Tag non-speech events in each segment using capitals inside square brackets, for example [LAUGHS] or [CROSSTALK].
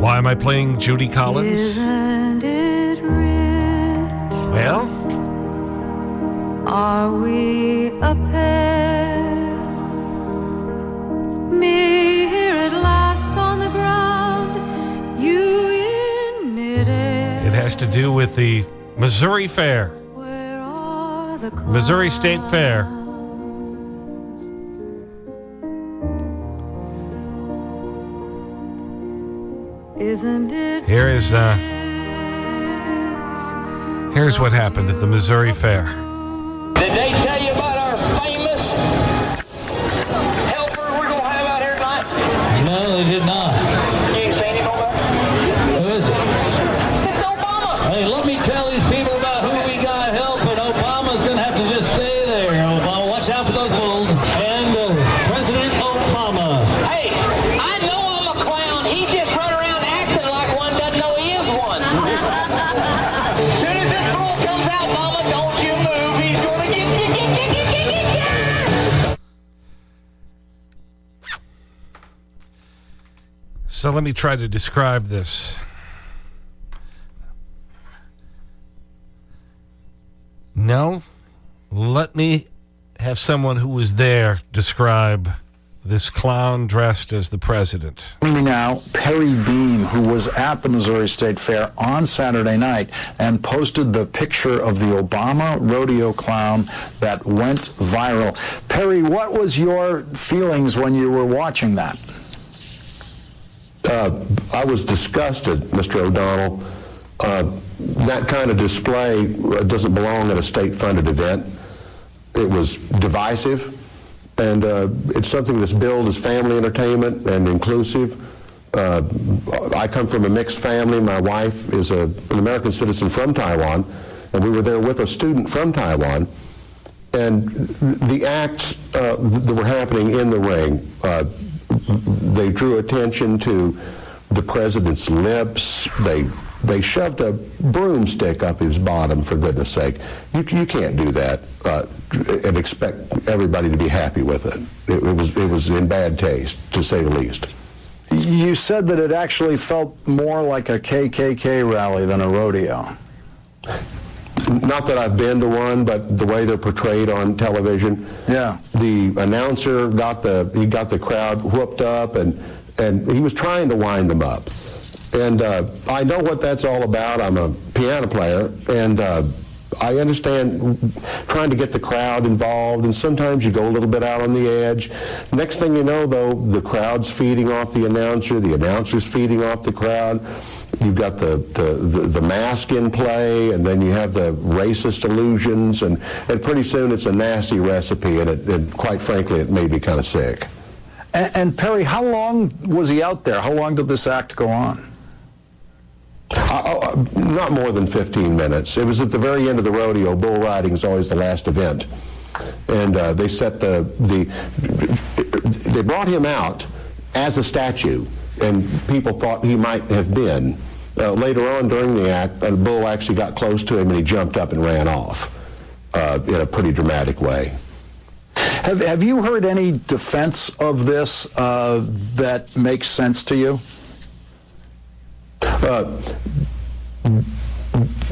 Why am I playing Judy Collins? Isn't it rich? Well, Are we a pair? Me here at last on the ground, you in midair. it has to do with the Missouri Fair, Where are the Missouri State Fair. Isn't it Here is, uh, here's what happened at the Missouri Fair. So let me try to describe this. No, let me have someone who was there describe this clown dressed as the president. Now, Perry Beam, who was at the Missouri State Fair on Saturday night and posted the picture of the Obama rodeo clown that went viral. Perry, what was your feelings when you were watching that? Uh, I was disgusted, Mr. O'Donnell. Uh, that kind of display uh, doesn't belong at a state-funded event. It was divisive, and uh, it's something that's billed as family entertainment and inclusive. Uh, I come from a mixed family. My wife is a, an American citizen from Taiwan, and we were there with a student from Taiwan. And the acts uh, that were happening in the ring, they drew attention to the president's lips. They they shoved a broomstick up his bottom, for goodness sake. You, you can't do that uh, and expect everybody to be happy with it. it. It was it was in bad taste, to say the least. You said that it actually felt more like a KKK rally than a rodeo. Not that I've been to one, but the way they're portrayed on television. Yeah. The announcer got the he got the crowd whooped up, and and he was trying to wind them up. And uh, I know what that's all about. I'm a piano player, and uh, I understand trying to get the crowd involved, and sometimes you go a little bit out on the edge. Next thing you know, though, the crowd's feeding off the announcer, the announcer's feeding off the crowd. You've got the, the, the, the mask in play, and then you have the racist illusions, and, and pretty soon it's a nasty recipe, and, it, and quite frankly, it made me kind of sick. And, and Perry, how long was he out there? How long did this act go on? Uh, uh, not more than 15 minutes. It was at the very end of the rodeo. Bull riding is always the last event. And uh, they set the, the, they brought him out as a statue, and people thought he might have been. Uh, later on during the act, a bull actually got close to him and he jumped up and ran off uh, in a pretty dramatic way. Have, have you heard any defense of this uh, that makes sense to you? Uh,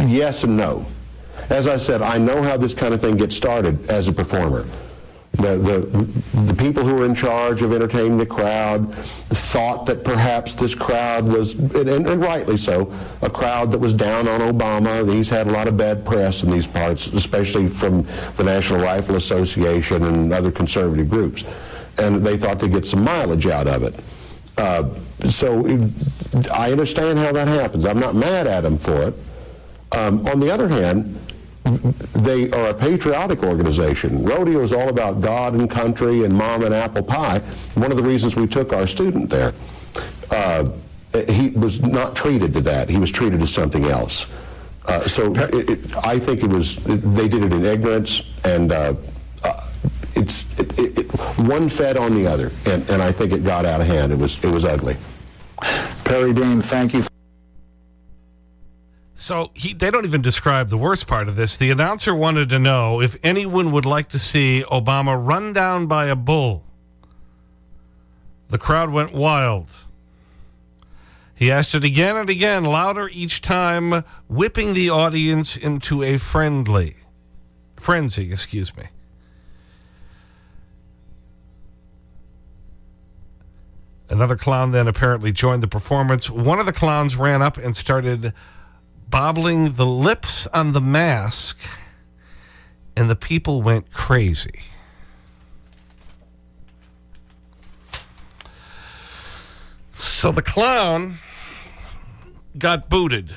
yes and no. As I said, I know how this kind of thing gets started as a performer. The, the, the people who were in charge of entertaining the crowd thought that perhaps this crowd was, and, and, and rightly so, a crowd that was down on Obama. He's had a lot of bad press in these parts, especially from the National Rifle Association and other conservative groups. And they thought they'd get some mileage out of it. Uh, so I understand how that happens. I'm not mad at him for it. Um, on the other hand, they are a patriotic organization. Rodeo is all about God and country and mom and apple pie. One of the reasons we took our student there, uh, he was not treated to that. He was treated to something else. Uh, so it, it, I think it was they did it in ignorance, and uh, uh, it's it, it, one fed on the other, and, and I think it got out of hand. It was it was ugly. Perry Beam, thank you. So he, they don't even describe the worst part of this. The announcer wanted to know if anyone would like to see Obama run down by a bull. The crowd went wild. He asked it again and again, louder each time, whipping the audience into a friendly, frenzy, excuse me. Another clown then apparently joined the performance. One of the clowns ran up and started bobbling the lips on the mask, and the people went crazy. So the clown got booted.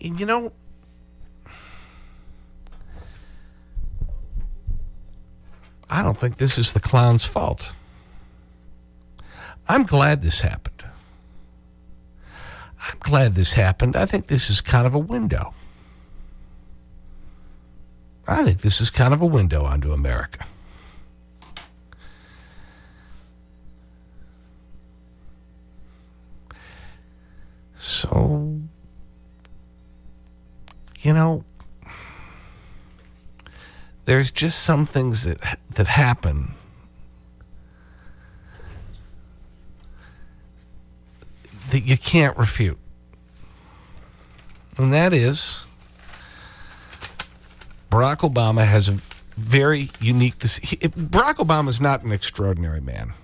And you know, I don't think this is the clown's fault. I'm glad this happened. I'm glad this happened. I think this is kind of a window. I think this is kind of a window onto America. So, you know, there's just some things that, that happen that you can't refute. And that is Barack Obama has a very unique. He, Barack Obama is not an extraordinary man.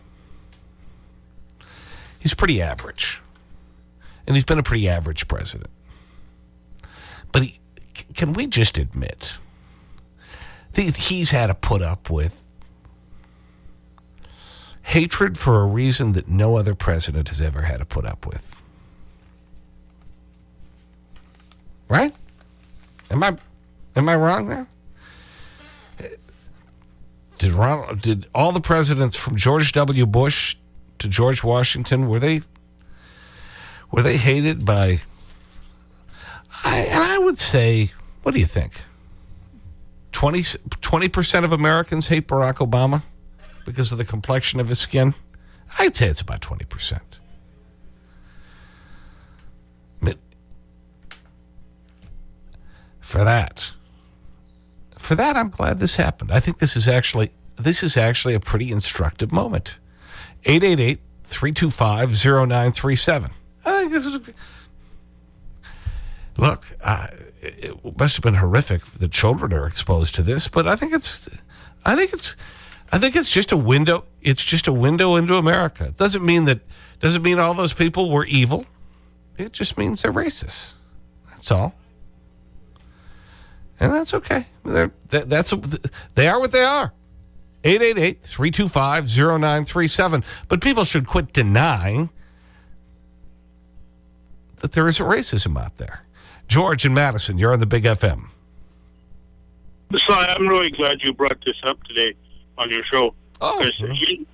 He's pretty average. And he's been a pretty average president. But he, can we just admit that he's had to put up with hatred for a reason that no other president has ever had to put up with? Right? Am I, am I wrong there? Did, Ronald, did all the presidents from George W. Bush to George Washington, were they were they hated by, I, and I would say, what do you think? 20, 20% of Americans hate Barack Obama because of the complexion of his skin? I'd say it's about 20%. But for that, for that, I'm glad this happened. I think this is actually, this is actually a pretty instructive moment. 888 325 0937. I think this is. Look, uh, it must have been horrific the children are exposed to this, but I think it's, I think it's, I think it's just a window. It's just a window into America. It doesn't mean that, doesn't mean all those people were evil. It just means they're racist. That's all. And that's okay. They're, that, that's, they are what they are. 888 325 0937. But people should quit denying that there isn't racism out there. George and Madison, you're on the Big FM. Sly, I'm really glad you brought this up today on your show. Oh. You,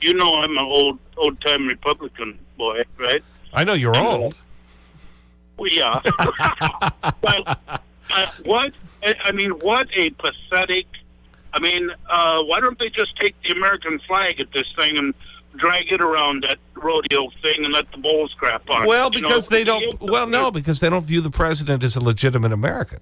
you know I'm an old, old-time Republican boy, right? I know you're old. Well, yeah. [LAUGHS] but uh, what, I mean, what a pathetic, I mean, uh, why don't they just take the American flag at this thing and drag it around that rodeo thing and let the bulls crap on it? Well, You know, because they don't, well, no, because they don't view the president as a legitimate American.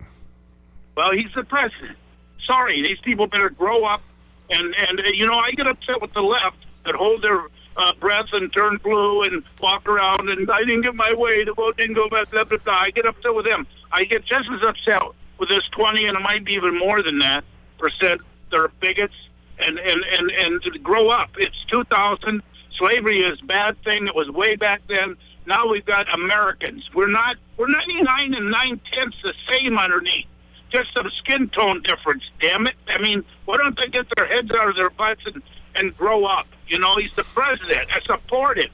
Well, he's the president. Sorry, these people better grow up. And and uh, you know, I get upset with the left that hold their uh, breath and turn blue and walk around and I didn't get my way. The vote didn't go back. Blah, blah, blah. I get upset with them. I get just as upset with this twenty, and it might be even more than that percent. They're bigots and and and and to grow up. It's 2000. Slavery is a bad thing. It was way back then. Now we've got Americans. We're not. We're 99 and nine tenths the same underneath just some skin tone difference. Damn it! I mean, why don't they get their heads out of their butts and and grow up? You know, he's the president. I support him.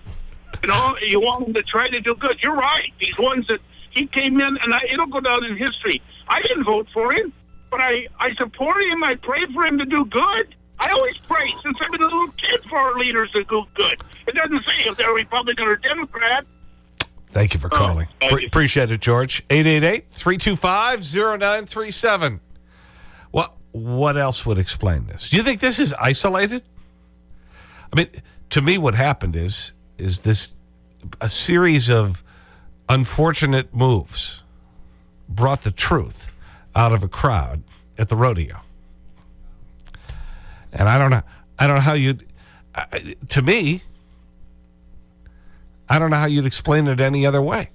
You know, you want him to try to do good. You're right. These ones that He came in, and I, it'll go down in history. I didn't vote for him, but I, I support him. I pray for him to do good. I always pray since I've been a little kid for our leaders to do good. It doesn't say if they're Republican or Democrat. Thank you for calling. thank Pre- you. appreciate it, George. 888-325-0937. What, what else would explain this? Do you think this is isolated? I mean, to me, what happened is, is this a series of unfortunate moves brought the truth out of a crowd at the rodeo. And I don't know, I don't know how you'd, I- to me, I don't know how you'd explain it any other way.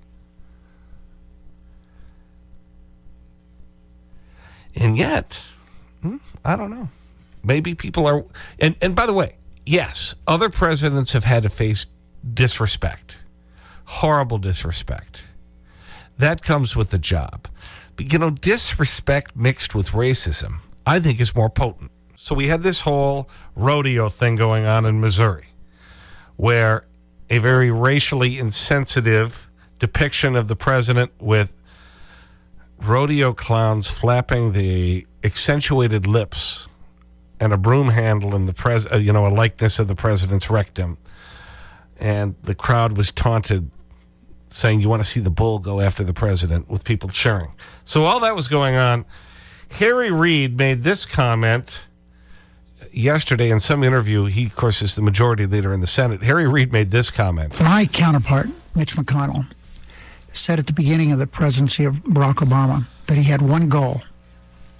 And yet, hmm, I don't know. Maybe people are. And, and by the way, yes, other presidents have had to face disrespect, horrible disrespect. That comes with the job. But, you know, disrespect mixed with racism, I think is more potent. So we had this whole rodeo thing going on in Missouri where a very racially insensitive depiction of the president with rodeo clowns flapping the accentuated lips and a broom handle in the pres uh, you know a likeness of the president's rectum. And the crowd was taunted saying you want to see the bull go after the president? with people cheering. So all that was going on harry reid made this comment yesterday in some interview he of course is the majority leader in the senate harry reid made this comment My counterpart, Mitch McConnell, said at the beginning of the presidency of Barack Obama that he had one goal,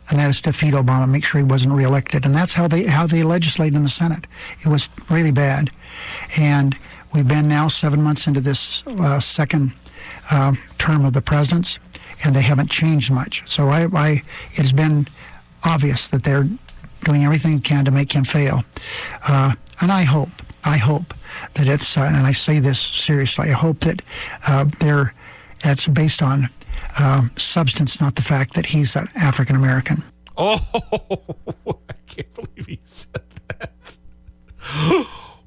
and that is to defeat Obama, make sure he wasn't reelected. And that's how they how they legislate in the Senate. It was really bad, and we've been now seven months into this uh, second uh, term of the president's, and they haven't changed much. So I, I it has been obvious that they're doing everything he can to make him fail. Uh, and I hope, I hope that it's, uh, and I say this seriously, I hope that uh, they're, that's based on um, substance, not the fact that he's an African American. Oh, [LAUGHS] I can't believe he said that.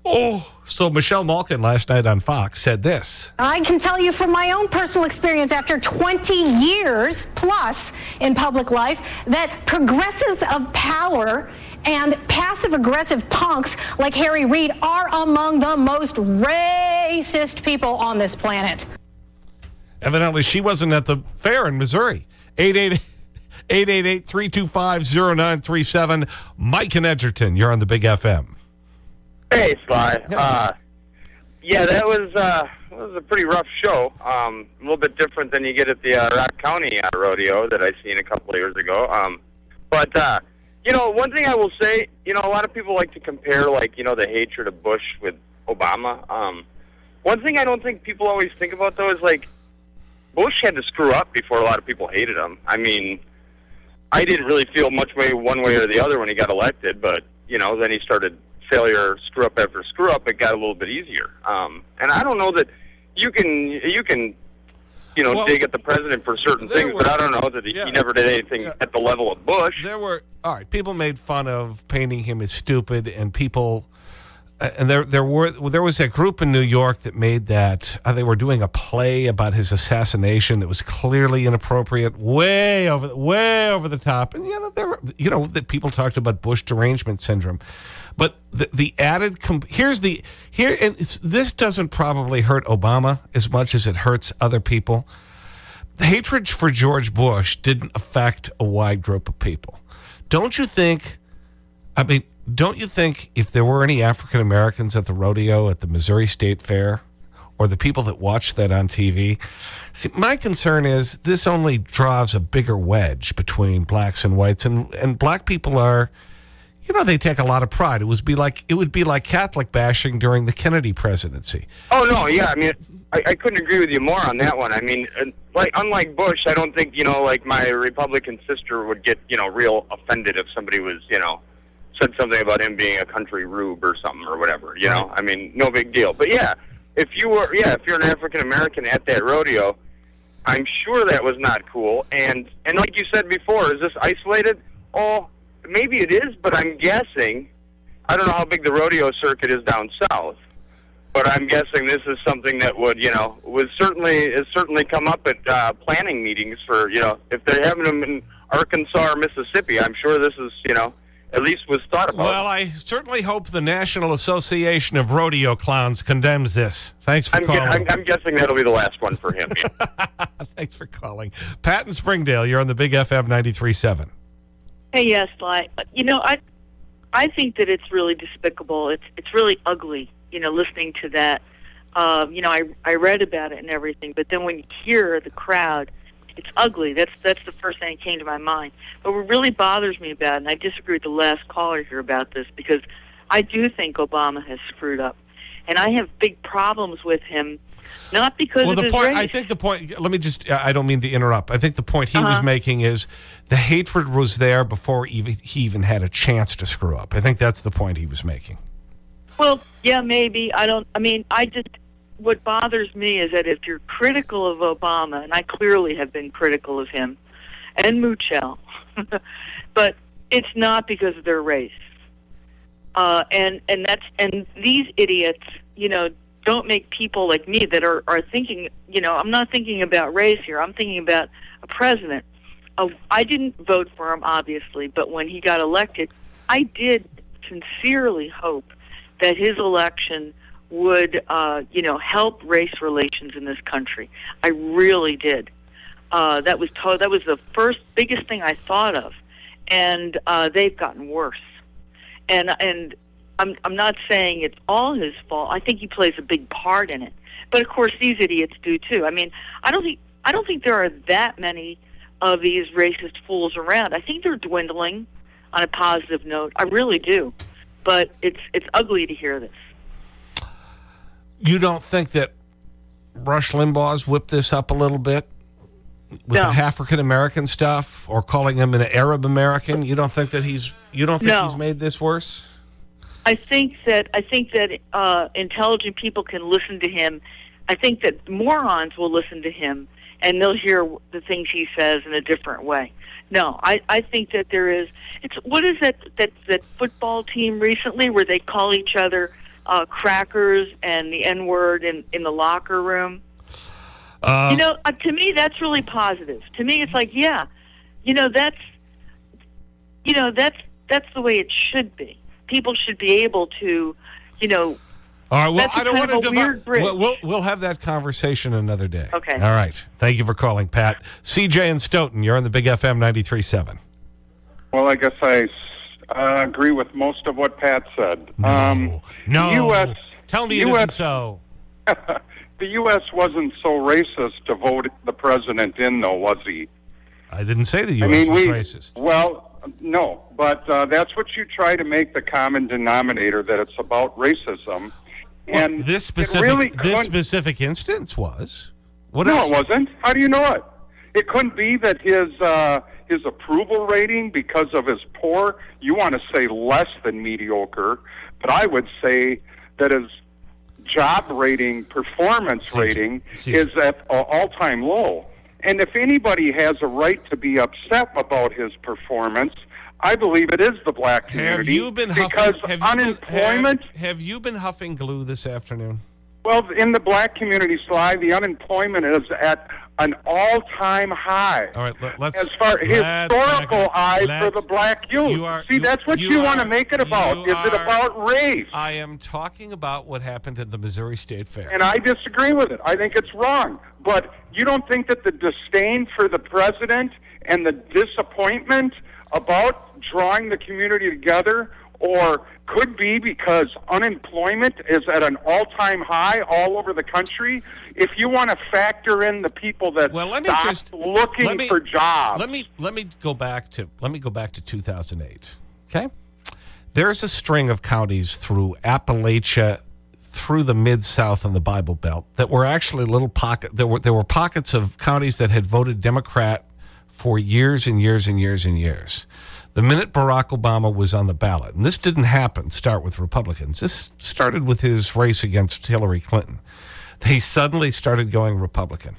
Oh, so Michelle Malkin last night on Fox said this. I can tell you from my own personal experience after 20 years plus in public life that progressives of power and passive aggressive punks like Harry Reid are among the most racist people on this planet. Evidently, she wasn't at the fair in Missouri. 888-325-0937. Mike and Edgerton, you're on the Big FM. Hey, Sly. Uh, yeah, that was uh, that was a pretty rough show. Um, a little bit different than you get at the uh, Rock County uh, rodeo that I seen a couple of years ago. Um, but uh, you know, one thing I will say, you know, a lot of people like to compare, like you know, the hatred of Bush with Obama. Um, one thing I don't think people always think about though is like Bush had to screw up before a lot of people hated him. I mean, I didn't really feel much way one way or the other when he got elected, but you know, then he started failure, screw up after screw up. It got a little bit easier. Um, and I don't know that you can you can you know Well, dig at the president for certain things, were- but I don't know that he, yeah. he never did anything Yeah. at the level of Bush. There were, all right, people made fun of painting him as stupid, and people, uh, and there, there, were, there was a group in New York that made that, uh, they were doing a play about his assassination that was clearly inappropriate, way over, the- way over the top. And, you know, there were, you know, that people talked about Bush derangement syndrome. But the, the added, here's the, here, and this doesn't probably hurt Obama as much as it hurts other people the hatred for George Bush didn't affect a wide group of people. Don't you think, I mean, don't you think if there were any African Americans at the rodeo at the Missouri State Fair or the people that watched that on TV? See, my concern is this only draws a bigger wedge between blacks and whites, and, and black people are, you know, they take a lot of pride. It would be like, it would be like Catholic bashing during the Kennedy presidency. Oh no, yeah. I mean, I, I couldn't agree with you more on that one. I mean, uh, like unlike Bush, I don't think you know, like my Republican sister would get you know real offended if somebody was you know said something about him being a country rube or something or whatever. You know, I mean, no big deal. But yeah, if you were, yeah, if you're an African American at that rodeo, I'm sure that was not cool. And and like you said before, is this isolated? Oh, maybe it is, but I'm guessing. I don't know how big the rodeo circuit is down south. but I'm guessing this is something that would, you know, was certainly has certainly come up at uh, planning meetings for, you know, if they're having them in Arkansas or Mississippi, I'm sure this is, you know, at least was thought about. Well, I certainly hope the National Association of Rodeo Clowns condemns this. Thanks for I'm, calling. I'm, I'm guessing that'll be the last one for him. yeah. [LAUGHS] Thanks for calling. Pat in Springdale, you're on the Big FM 93.7. Hey, yes, Sly. You know, I, I think that it's really despicable. It's it's really ugly. You know, listening to that. Um, you know, I I read about it and everything, but then when you hear the crowd, it's ugly. That's that's the first thing that came to my mind. But what really bothers me about it, and I disagree with the last caller here about this, because I do think Obama has screwed up, and I have big problems with him. Not because Well, the point. I think the point, let me just, I don't mean to interrupt. I think the point he was Uh-huh. making is the hatred was there before even, he even had a chance to screw up. I think that's the point he was making. Well, yeah, maybe. I don't. I mean, I just. What bothers me is that if you're critical of Obama, and I clearly have been critical of him, and Michelle, [LAUGHS] but it's not because of their race. Uh, and and that's and these idiots, you know, don't make people like me that are are thinking. You know, I'm not thinking about race here. I'm thinking about a president. Uh, I didn't vote for him, obviously, but when he got elected, I did sincerely hope that his election would, uh, you know, help race relations in this country. I really did. Uh, that was to- that was the first biggest thing I thought of, and uh, they've gotten worse. And and I'm I'm not saying it's all his fault. I think he plays a big part in it. But of course, these idiots do too. I mean, I don't think I don't think there are that many of these racist fools around. I think they're dwindling. On a positive note, I really do. But it's it's ugly to hear this. You don't think that Rush Limbaugh's whipped this up a little bit with No. the African American stuff or calling him an Arab American? You don't think that he's, you don't think No. he's made this worse? I think that I think that uh, intelligent people can listen to him. I think that morons will listen to him and they'll hear the things he says in a different way. No, I, I think that there is. It's what is that that that football team recently where they call each other uh, crackers and the N word in in the locker room. Uh, you know, uh, to me that's really positive. To me, it's like, yeah, you know, that's you know that's that's the way it should be. People should be able to, you know, All right. Well, I don't want to a weird bridge. We'll, we'll, we'll have that conversation another day. Okay. All right. Thank you for calling, Pat. CJ and Stoughton, you're on the Big FM 93.7. Well, I guess I uh, agree with most of what Pat said. Um, No. U.S. Tell me it US isn't so. [LAUGHS] the U.S. wasn't so racist to vote the president in, though, was he? I didn't say the U.S. I mean, was we, racist. Well, no, but uh, that's what you try to make the common denominator that it's about racism. and This specific, really this specific instance was. What no, else? it wasn't. How do you know it? It couldn't be that his uh, his approval rating because of his poor. You want to say less than mediocre, but I would say that his job rating, performance rating, is at an all time low. And if anybody has a right to be upset about his performance, I believe it is the black Have community. you been huffing, because have you been- unemployment. have, have you been huffing glue this afternoon? Well, in the black community, Sly, the unemployment is at an all-time high. All right, let, let's as far historical high for the black youth. you are- See, you- that's what you you, want to make it about. Is it about race? I am talking about what happened at the Missouri State Fair. And I disagree with it. I think it's wrong. But you don't think that the disdain for the president and the disappointment about drawing the community together or could be because unemployment is at an all-time high all over the country. If you want to factor in the people that well, let me just looking me- for jobs, Let me let me go back to let me go back to 2008. Okay, there's a string of counties through Appalachia, through the mid South and the Bible Belt that were actually little pocket. There were there were pockets of counties that had voted Democrat for years and years and years and years. The minute Barack Obama was on the ballot, and this didn't happen, start with Republicans. This started with his race against Hillary Clinton. They suddenly started going Republican.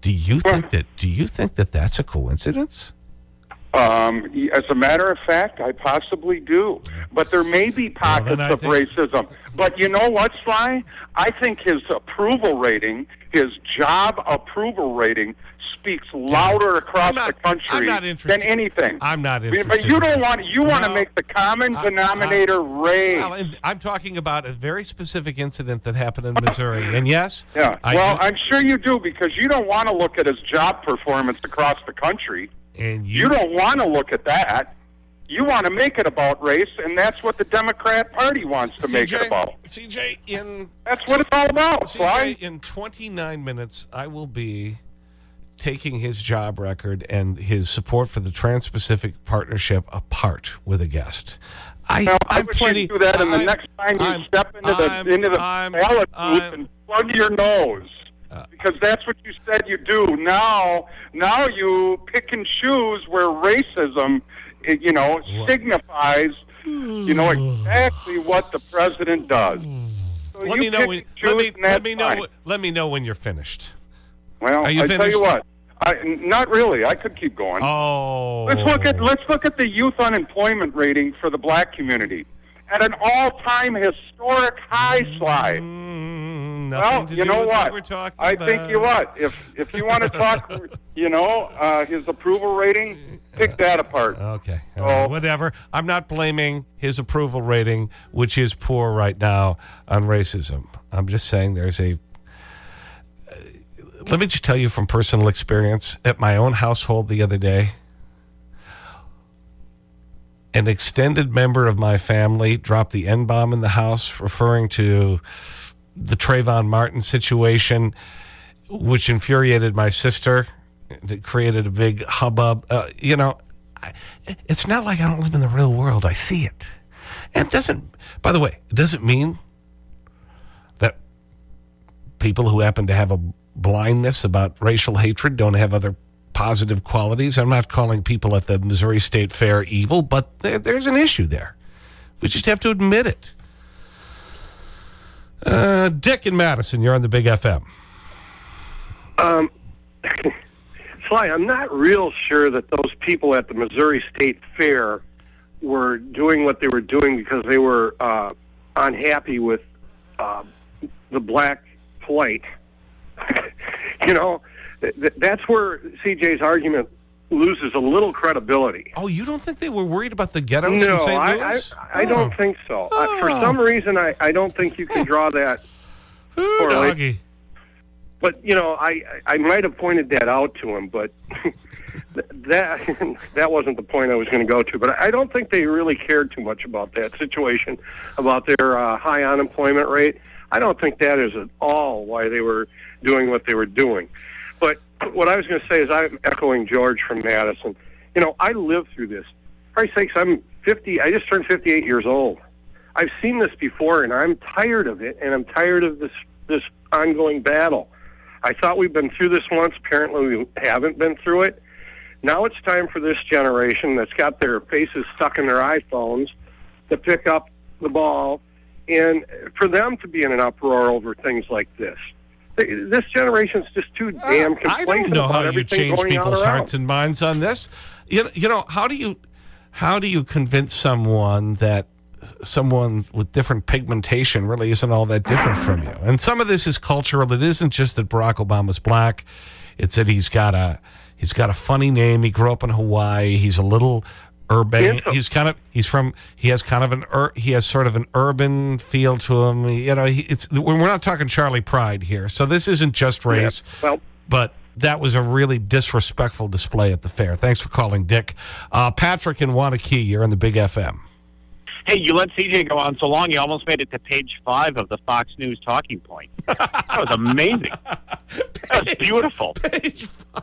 Do you think that? Do you think that that's a coincidence? Um, as a matter of fact, I possibly do. But there may be pockets I of think- racism. But you know what, Sly? I think his approval rating, his job approval rating, speaks louder across not- the country than anything. I'm not But- But you don't want you want to make the common I- denominator raise. Well, I'm talking about a very specific incident that happened in Missouri. [LAUGHS] And yes, Yeah. I well, I'm sure you do because you don't want to look at his job performance across the country. And You don't want to look at that. You want to make it about race, and that's what the Democrat Party wants to make it about. CJ, in That's what it's all about. CJ, in 29 minutes, I will be taking his job record and his support for the Trans-Pacific Partnership apart with a guest. I, Now, I I'm wish plenty. do that, and the I'm- next time you I'm- step into the into the I'm- ballot booth and plug your nose, because that's what you said you do. Now, now you pick and choose where racism, you know, signifies, you know, exactly what the president does. So let me know when. Let me, let me know. fine. Let me know when you're finished. Well, Are you I tell finished? you what, I, not really. I could keep going. Oh. Let's look at let's look at the youth unemployment rating for the black community at an all-time historic high slide. Mm, nothing Well, to you do know with what? we're talking I about. think you what if if you want to talk, [LAUGHS] you know, uh, his approval rating, pick that apart. Okay. all right, whatever. I'm not blaming his approval rating, which is poor right now, on racism. I'm just saying there's a. uh, let me just tell you from personal experience at my own household the other day. An extended member of my family dropped the N bomb in the house, referring to the Trayvon Martin situation, which infuriated my sister. It created a big hubbub. Uh, you know, I, it's not like I don't live in the real world. I see it. And it doesn't, by the way, it doesn't mean that people who happen to have a blindness about racial hatred don't have other positive qualities. I'm not calling people at the Missouri State Fair evil, but there, there's an issue there. We just have to admit it. Uh, Dick and Madison, you're on the Big FM. Um, [LAUGHS] Sly, I'm not real sure that those people at the Missouri State Fair were doing what they were doing because they were uh, unhappy with uh, the black plight. [LAUGHS] you know, th- th- that's where CJ's argument loses a little credibility. Oh, you don't think they were worried about the ghettos in No, St. I, Louis? I, I don't think so. Uh, for Oh. some reason, I, I don't think you can draw that correlation. doggy. But you know, I I might have pointed that out to him, but [LAUGHS] that [LAUGHS] that wasn't the point I was going to go to. But I don't think they really cared too much about that situation, about their uh, high unemployment rate. I don't think that is at all why they were doing what they were doing. What I was going to say is I'm echoing George from Madison. You know, I lived through this. For Christ's sakes, I'm 50. I just turned 58 years old. I've seen this before, and I'm tired of it, and I'm tired of this this ongoing battle. I thought we've been through this once. Apparently, we haven't been through it. Now it's time for this generation that's got their faces stuck in their iPhones to pick up the ball and for them to be in an uproar over things like this. Th- This generation's just too damn Uh, I don't know how you change people's hearts and minds on this. You know, you know, how do you how do you convince someone that someone with different pigmentation really isn't all that different from you? And some of this is cultural. It isn't just that Barack Obama's black. It's that he's got a he's got a funny name. He grew up in Hawaii. He's a little urban. He's kind of he's from he has kind of an ur, he has sort of an urban feel to him. You know, he, it's we're not talking Charley Pride here. So this isn't just race. Well, but that was a really disrespectful display at the fair. Thanks for calling, Dick. Uh, Patrick in Waunakee, you're in the Big FM. Hey, you let CJ go on so long, you almost made it to page five of the Fox News talking point. That was amazing. [LAUGHS] That was beautiful. Page five.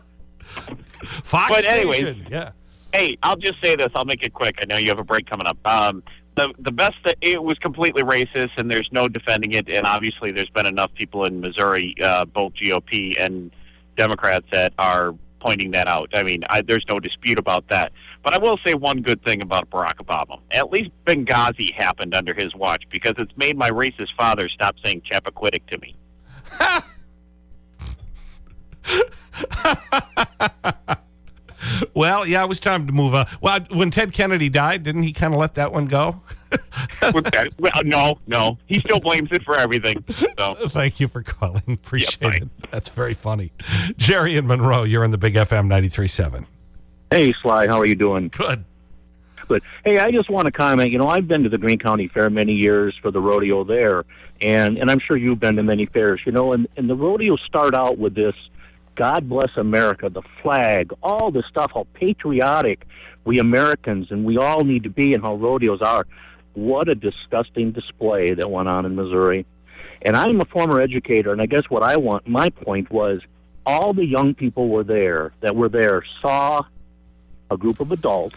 Fox but anyways, Station, yeah. Hey, I'll just say this. I'll make it quick. I know you have a break coming up. Um, the the best that it was completely racist, and there's no defending it. And obviously, there's been enough people in Missouri, uh, both GOP and Democrats, that are pointing that out. I mean, I, there's no dispute about that. But I will say one good thing about Barack Obama. At least Benghazi happened under his watch because it's made my racist father stop saying Chappaquiddick to me. [LAUGHS] [LAUGHS] Well, yeah, it was time to move on. Well, when Ted Kennedy died, didn't he kind of let that one go? [LAUGHS] well, no, no. He still blames it for everything. So. [LAUGHS] Thank you for calling. Appreciate it. That's very funny. Jerry and Monroe, you're on the Big FM 93.7. Hey, Sly, how are you doing? Good. Good. Hey, I just want to comment. You know, I've been to the Green County Fair many years for the rodeo there, and and I'm sure you've been to many fairs. You know, and and the rodeos start out with this, God bless America, the flag, all the stuff, how patriotic we Americans and we all need to be, and how rodeos are. What a disgusting display that went on in Missouri. And I'm a former educator, and I guess what I want, my point was, all the young people were there that were there saw a group of adults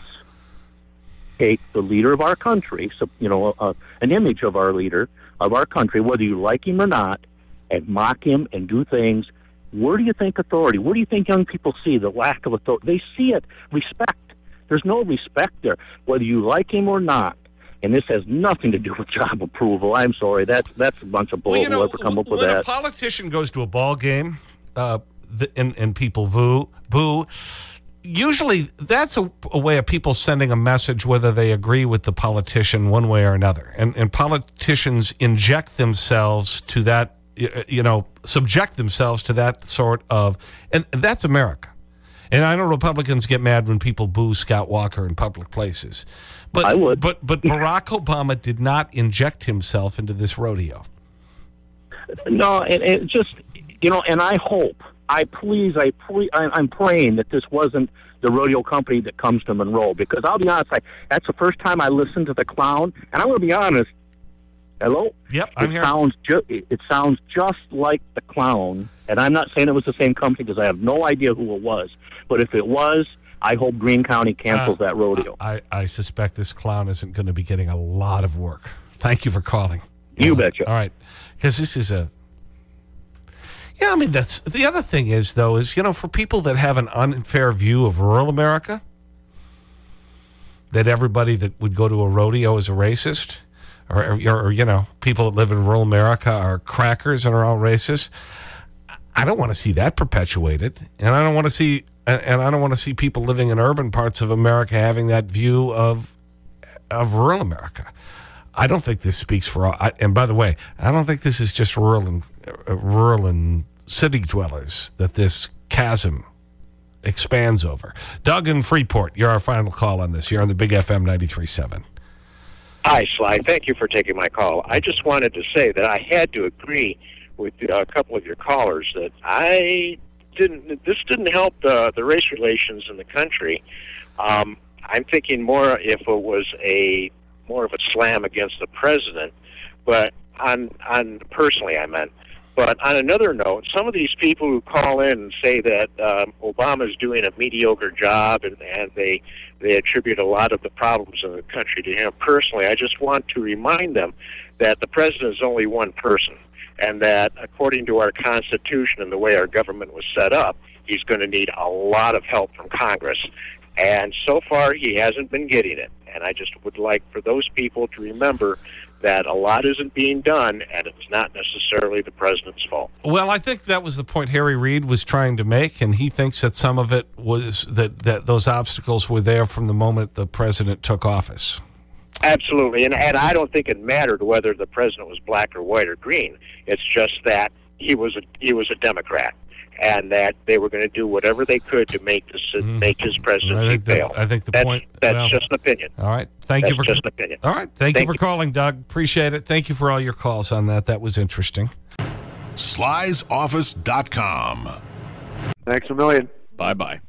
take the leader of our country, so you know, uh, an image of our leader of our country, whether you like him or not, and mock him and do things. Where do you think authority? Where do you think young people see the lack of authority? They see it. Respect. There's no respect there, whether you like him or not. And this has nothing to do with job approval. I'm sorry. That's that's a bunch of bull. Well, you know, Whoever come up with when that. a politician goes to a ball game uh, the, and, and people boo, boo, usually that's a, a way of people sending a message whether they agree with the politician one way or another. And, and politicians inject themselves to that, Uh, you know, subject themselves to that sort of, and that's America. And I know Republicans get mad when people boo Scott Walker in public places. But, I would. But, but Barack Obama did not inject himself into this rodeo. No, and, and just you know, and I hope, I please, I please, I, I'm praying that this wasn't the rodeo company that comes to Monroe because I'll be honest, I, that's the first time I listened to the clown, and I'm going to be honest. Hello. Yep, it I'm here. sounds ju- it it sounds just like the clown, and I'm not saying it was the same company because I have no idea who it was. But if it was, I hope Green County cancels Uh, that rodeo. I, I suspect this clown isn't going to be getting a lot of work. Thank you for calling. You betcha. All right. Because this is a. Yeah, I mean, that's the other thing is, though, is, you know, for people that have an unfair view of rural America, that everybody that would go to a rodeo is a racist, or, or, or you know, people that live in rural America are crackers and are all racist. I don't want to see that perpetuated. And I don't want to see, and I don't want to see people living in urban parts of America having that view of, of rural America. I don't think this speaks for all. I, and by the way, I don't think this is just rural and, uh, rural and city dwellers that this chasm expands over. Doug in Freeport, you're our final call on this. You're on the Big FM 93.7. Hi, Sly. Thank you for taking my call. I just wanted to say that I had to agree with a couple of your callers that I didn't. This didn't help the the race relations in the country. Um, I'm thinking more if it was a more of a slam against the president, but on on personally, I meant. But on another note, some of these people who call in and say that um, Obama's doing a mediocre job and, and they they attribute a lot of the problems in the country to him personally, I just want to remind them that the president is only one person, and that according to our Constitution and the way our government was set up, he's going to need a lot of help from Congress. And so far, he hasn't been getting it. And I just would like for those people to remember that a lot isn't being done, and it's not necessarily the president's fault. Well, I think that was the point Harry Reid was trying to make, and he thinks that some of it was that, that those obstacles were there from the moment the president took office. Absolutely, and and I don't think it mattered whether the president was black or white or green. It's just that he was a he was a Democrat, and that they were going to do whatever they could to make this mm-hmm. make his presidency. I think the- fail. I think the that's, point- that's well- just an opinion. All right. Thank That's you for just an opinion. All right. Thank, Thank you for calling, Doug. Appreciate it. Thank you for all your calls on that. That was interesting. Slysoffice.com. Thanks a million. Bye bye.